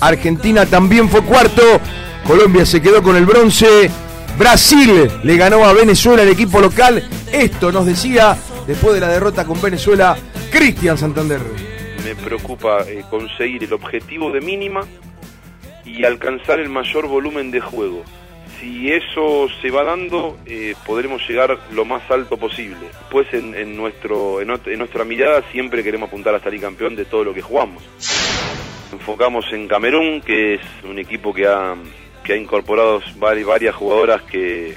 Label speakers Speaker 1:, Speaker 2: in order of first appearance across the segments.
Speaker 1: Argentina también fue cuarto. Colombia se quedó con el bronce. Brasil le ganó a Venezuela el equipo local. Esto nos decía después de la derrota con Venezuela Cristian Santander.
Speaker 2: Me preocupa eh, conseguir el objetivo de mínima y alcanzar el mayor volumen de juego. Si eso se va dando, eh, podremos llegar lo más alto posible. Pues en, nuestro, en, nuestra mirada siempre queremos apuntar a salir campeón de todo lo que jugamos. Enfocamos en Camerún, que es un equipo que ha, que ha incorporado varias jugadoras que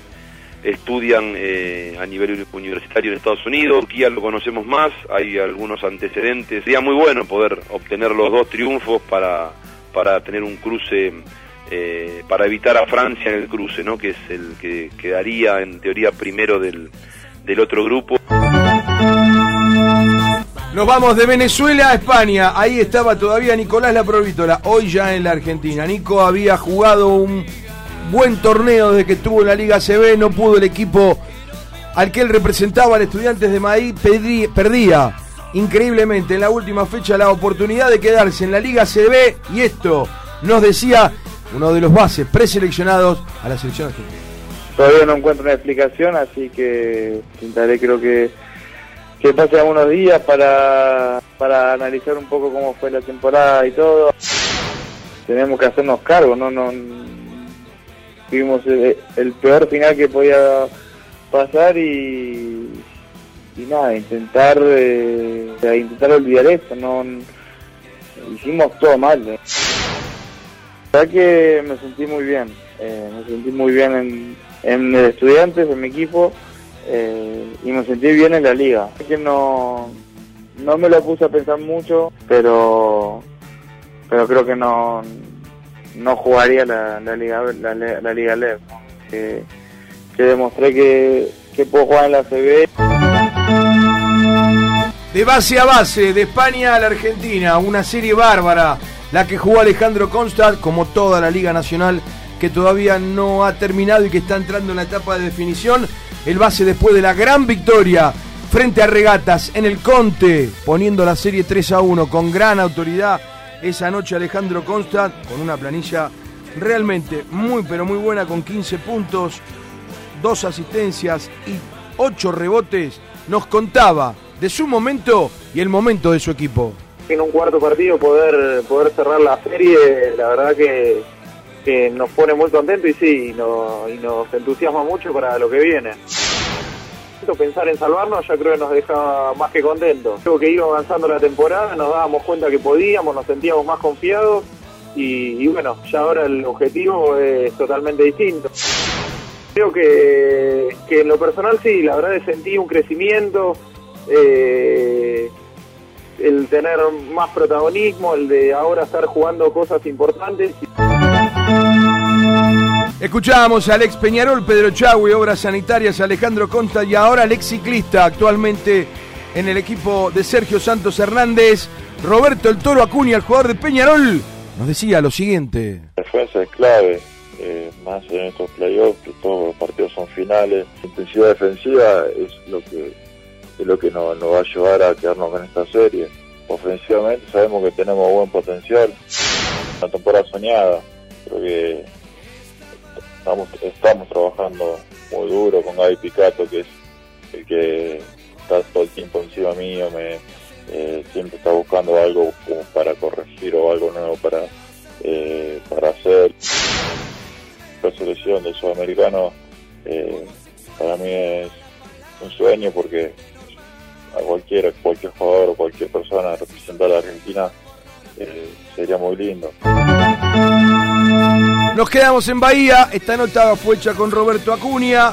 Speaker 2: estudian eh, a nivel universitario en Estados Unidos. Turquía lo conocemos más, hay algunos antecedentes. Sería muy bueno poder obtener los dos triunfos para, para tener un cruce, eh, para evitar a Francia en el cruce, ¿no? que es el que quedaría en teoría primero del, del otro grupo.
Speaker 1: Nos vamos de Venezuela a España. Ahí estaba todavía Nicolás La Provítola, hoy ya en la Argentina. Nico había jugado un buen torneo desde que estuvo en la Liga CB, no pudo el equipo al que él representaba al Estudiantes de Madrid, perdía increíblemente en la última fecha la oportunidad de quedarse en la Liga CB y esto nos decía uno de los bases preseleccionados a la selección argentina.
Speaker 3: Todavía no encuentro una explicación, así que intentaré creo que que pase algunos días para, para analizar un poco cómo fue la temporada y todo. Tenemos que hacernos cargo, no, no tuvimos el, peor final que podía pasar y, y nada, intentar eh, intentar olvidar esto, no hicimos todo mal. ¿eh? La verdad que me sentí muy bien, eh, me sentí muy bien en, en estudiantes, en mi equipo eh, y me sentí bien en la liga. Que no, no me lo puse a pensar mucho, pero, pero creo que no, no jugaría la, liga la, liga LEV, que, demostré que, que puedo jugar en la CB.
Speaker 1: De base a base, de España a la Argentina, una serie bárbara, la que jugó Alejandro Constant, como toda la Liga Nacional, que todavía no ha terminado y que está entrando en la etapa de definición el base después de la gran victoria frente a Regatas en el Conte, poniendo la serie 3 a 1 con gran autoridad esa noche Alejandro Constant, con una planilla realmente muy pero muy buena con 15 puntos, dos asistencias y 8 rebotes, nos contaba de su momento y el momento de su equipo.
Speaker 3: En un cuarto partido poder, poder cerrar la serie, la verdad que que nos pone muy contentos y sí, y, nos entusiasma mucho para lo que viene. Pensar en salvarnos ya creo que nos deja más que contentos. Creo que iba avanzando la temporada, nos dábamos cuenta que podíamos, nos sentíamos más confiados y, bueno, ya ahora el objetivo es totalmente distinto. Creo que, en lo personal sí, la verdad es sentí un crecimiento, eh, el tener más protagonismo, el de ahora estar jugando cosas importantes.
Speaker 1: Escuchábamos a Alex Peñarol, Pedro Chagui, Obras Sanitarias, Alejandro Conta y ahora Alex Ciclista, actualmente en el equipo de Sergio Santos Hernández. Roberto El Toro Acuña, el jugador de Peñarol, nos decía lo siguiente.
Speaker 4: La defensa es clave, eh, más en estos playoffs, que todos los partidos son finales. La intensidad defensiva es lo que, es lo que nos, va a ayudar a quedarnos con esta serie. Ofensivamente sabemos que tenemos buen potencial. Una temporada soñada, creo que estamos, estamos trabajando muy duro con Gaby Picato, que es el que está todo el tiempo encima mío, me eh, siempre está buscando algo para corregir o algo nuevo para, eh, para hacer. La selección del sudamericano eh, para mí es un sueño porque a cualquiera, cualquier jugador o cualquier persona representar a la Argentina sería muy lindo.
Speaker 1: Nos quedamos en Bahía. Esta nota fue hecha con Roberto Acuña.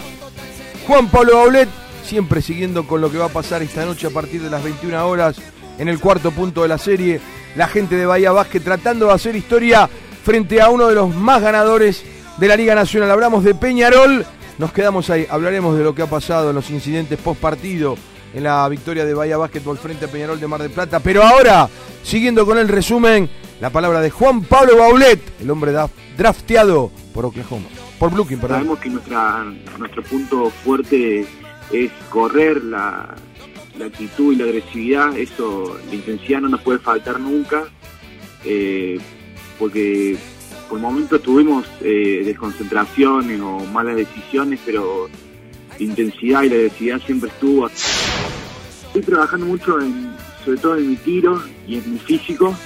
Speaker 1: Juan Pablo Baulet, siempre siguiendo con lo que va a pasar esta noche a partir de las 21 horas en el cuarto punto de la serie. La gente de Bahía Vázquez tratando de hacer historia frente a uno de los más ganadores de la Liga Nacional. Hablamos de Peñarol. Nos quedamos ahí. Hablaremos de lo que ha pasado en los incidentes post partido en la victoria de Bahía Básquetbol frente a Peñarol de Mar del Plata. Pero ahora, siguiendo con el resumen, la palabra de Juan Pablo Baulet, el hombre drafteado por Oklahoma, por Brooklyn,
Speaker 5: perdón. Sabemos que nuestra, nuestro punto fuerte es correr, la, actitud y la agresividad, eso, la intensidad no nos puede faltar nunca. Eh, porque por momentos tuvimos eh, desconcentraciones o malas decisiones, pero la intensidad y la agresividad siempre estuvo. Estoy trabajando mucho en, sobre todo en mi tiro y en mi físico,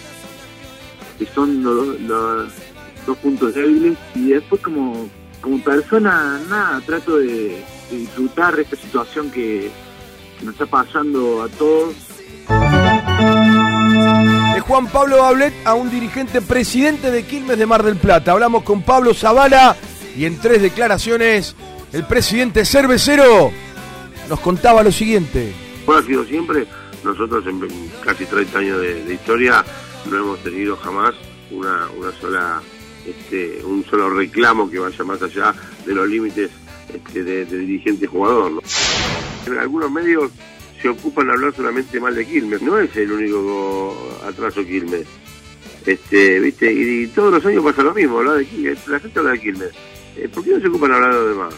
Speaker 5: que son los, los dos puntos débiles, y después como, como persona, nada, trato de, de disfrutar de esta situación que, que nos está pasando a todos.
Speaker 1: De Juan Pablo Bablet a un dirigente presidente de Quilmes de Mar del Plata. Hablamos con Pablo Zavala y en tres declaraciones el presidente cervecero nos contaba lo siguiente.
Speaker 6: Bueno, ha sido siempre, nosotros en casi 30 años de, de historia no hemos tenido jamás una, una sola, este, un solo reclamo que vaya más allá de los límites este, de, dirigente jugador. En algunos medios se ocupan de hablar solamente mal de Quilmes, no es el único atraso Quilmes. Este, ¿viste? Y, todos los años pasa lo mismo, hablar de Quilmes, la gente habla de Quilmes. Eh, ¿Por qué no se ocupan de hablar de los demás?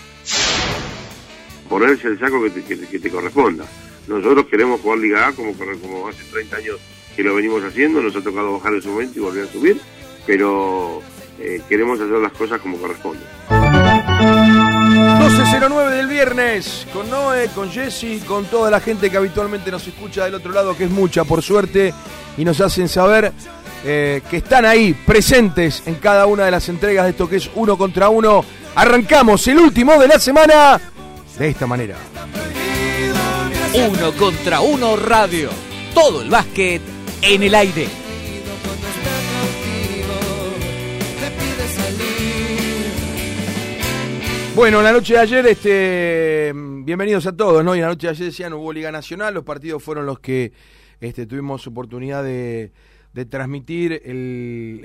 Speaker 6: Ponerse el saco que te, que, te corresponda. Nosotros queremos jugar Liga A como, como hace 30 años que lo venimos haciendo, nos ha tocado bajar en su momento y volver a subir, pero eh, queremos hacer las cosas como corresponde.
Speaker 1: 12.09 del viernes, con Noé, con Jesse, con toda la gente que habitualmente nos escucha del otro lado, que es mucha por suerte, y nos hacen saber eh, que están ahí, presentes en cada una de las entregas de esto que es uno contra uno. Arrancamos el último de la semana de esta manera.
Speaker 7: Uno contra uno radio. Todo el básquet en el aire.
Speaker 1: Bueno, la noche de ayer, este, bienvenidos a todos, ¿no? Y la noche de ayer decían hubo Liga Nacional, los partidos fueron los que este, tuvimos oportunidad de, de transmitir el,